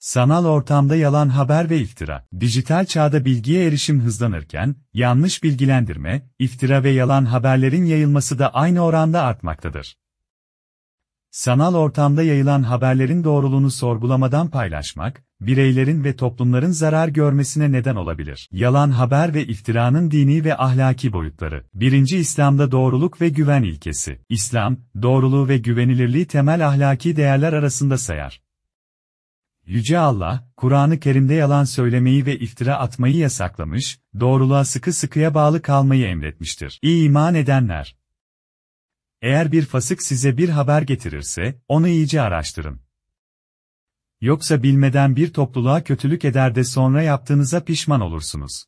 Sanal ortamda yalan haber ve iftira. Dijital çağda bilgiye erişim hızlanırken, yanlış bilgilendirme, iftira ve yalan haberlerin yayılması da aynı oranda artmaktadır. Sanal ortamda yayılan haberlerin doğruluğunu sorgulamadan paylaşmak, bireylerin ve toplumların zarar görmesine neden olabilir. Yalan haber ve iftiranın dini ve ahlaki boyutları. 1. İslam'da doğruluk ve güven ilkesi. İslam, doğruluğu ve güvenilirliği temel ahlaki değerler arasında sayar. Yüce Allah, Kur'an-ı Kerim'de yalan söylemeyi ve iftira atmayı yasaklamış, doğruluğa sıkı sıkıya bağlı kalmayı emretmiştir. İyi iman edenler. Eğer bir fasık size bir haber getirirse, onu iyice araştırın. Yoksa bilmeden bir topluluğa kötülük eder de sonra yaptığınıza pişman olursunuz.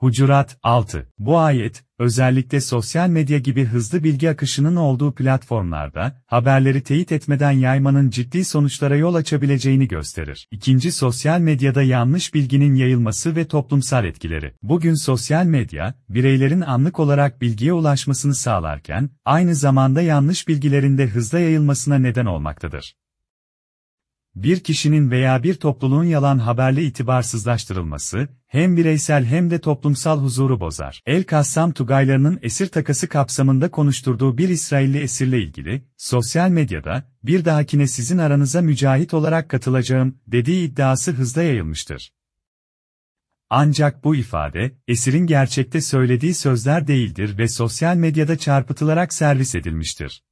Hucurat 6. Bu ayet, özellikle sosyal medya gibi hızlı bilgi akışının olduğu platformlarda, haberleri teyit etmeden yaymanın ciddi sonuçlara yol açabileceğini gösterir. İkinci sosyal medyada yanlış bilginin yayılması ve toplumsal etkileri. Bugün sosyal medya, bireylerin anlık olarak bilgiye ulaşmasını sağlarken, aynı zamanda yanlış bilgilerin de hızla yayılmasına neden olmaktadır bir kişinin veya bir topluluğun yalan haberle itibarsızlaştırılması, hem bireysel hem de toplumsal huzuru bozar. El-Kassam Tugaylarının esir takası kapsamında konuşturduğu bir İsrailli esirle ilgili, sosyal medyada, bir dahakine sizin aranıza mücahit olarak katılacağım, dediği iddiası hızla yayılmıştır. Ancak bu ifade, esirin gerçekte söylediği sözler değildir ve sosyal medyada çarpıtılarak servis edilmiştir.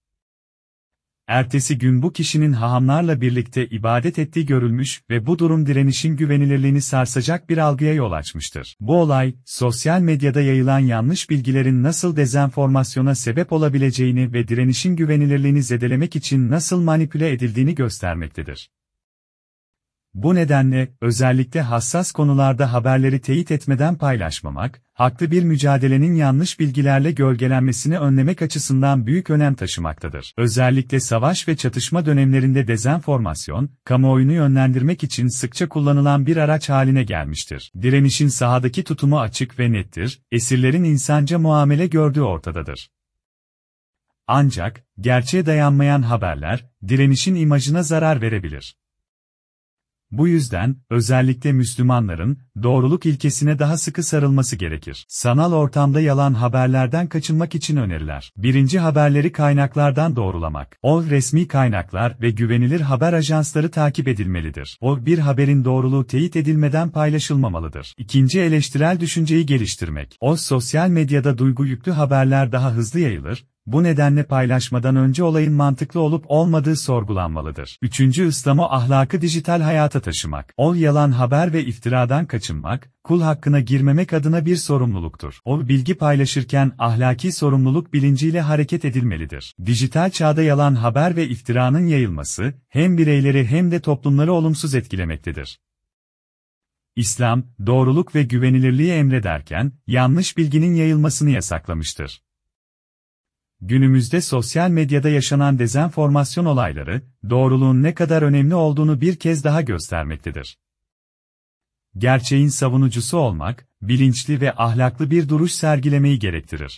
Ertesi gün bu kişinin hahamlarla birlikte ibadet ettiği görülmüş ve bu durum direnişin güvenilirliğini sarsacak bir algıya yol açmıştır. Bu olay, sosyal medyada yayılan yanlış bilgilerin nasıl dezenformasyona sebep olabileceğini ve direnişin güvenilirliğini zedelemek için nasıl manipüle edildiğini göstermektedir. Bu nedenle, özellikle hassas konularda haberleri teyit etmeden paylaşmamak, haklı bir mücadelenin yanlış bilgilerle gölgelenmesini önlemek açısından büyük önem taşımaktadır. Özellikle savaş ve çatışma dönemlerinde dezenformasyon, kamuoyunu yönlendirmek için sıkça kullanılan bir araç haline gelmiştir. Direnişin sahadaki tutumu açık ve nettir, esirlerin insanca muamele gördüğü ortadadır. Ancak, gerçeğe dayanmayan haberler, direnişin imajına zarar verebilir. Bu yüzden, özellikle Müslümanların, doğruluk ilkesine daha sıkı sarılması gerekir. Sanal ortamda yalan haberlerden kaçınmak için öneriler. Birinci haberleri kaynaklardan doğrulamak. O, resmi kaynaklar ve güvenilir haber ajansları takip edilmelidir. O, bir haberin doğruluğu teyit edilmeden paylaşılmamalıdır. İkinci eleştirel düşünceyi geliştirmek. O, sosyal medyada duygu yüklü haberler daha hızlı yayılır, bu nedenle paylaşmadan önce olayın mantıklı olup olmadığı sorgulanmalıdır. Üçüncü İslam'ı ahlakı dijital hayata taşımak. O yalan haber ve iftiradan kaçınmak, kul hakkına girmemek adına bir sorumluluktur. O bilgi paylaşırken ahlaki sorumluluk bilinciyle hareket edilmelidir. Dijital çağda yalan haber ve iftiranın yayılması, hem bireyleri hem de toplumları olumsuz etkilemektedir. İslam, doğruluk ve güvenilirliği emrederken, yanlış bilginin yayılmasını yasaklamıştır. Günümüzde sosyal medyada yaşanan dezenformasyon olayları, doğruluğun ne kadar önemli olduğunu bir kez daha göstermektedir. Gerçeğin savunucusu olmak, bilinçli ve ahlaklı bir duruş sergilemeyi gerektirir.